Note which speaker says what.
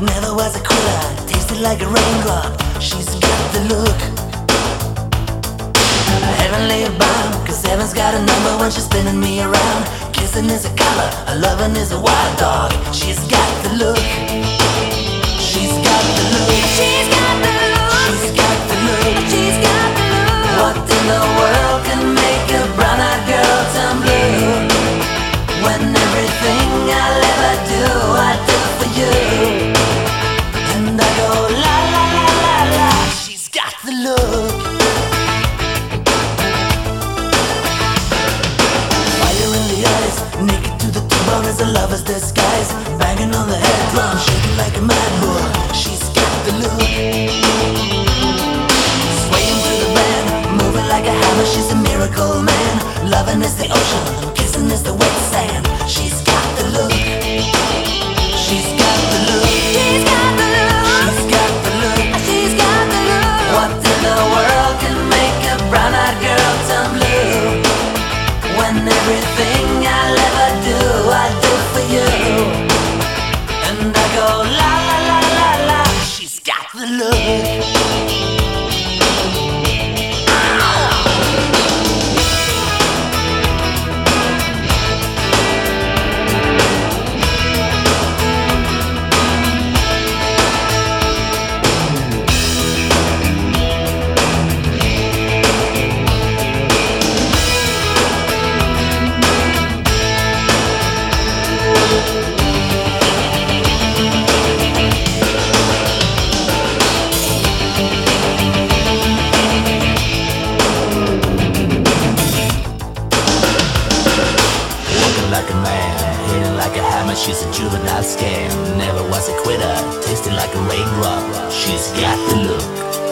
Speaker 1: Never was a cooler, tasted like a raindrop. She's got the look. Heavenly bomb, cause heaven's got a number when she's spinning me around. Kissing is a color, a loving is a wild dog. She's got Banging on the head drum, shaking like a mad bull. She's got the look. Swaying through the band, moving like a hammer. She's a miracle man. Loving is the ocean, kissing is the wet the love. She's a juvenile scam, never was a quitter. Tasting like a raindrop, she's got the look.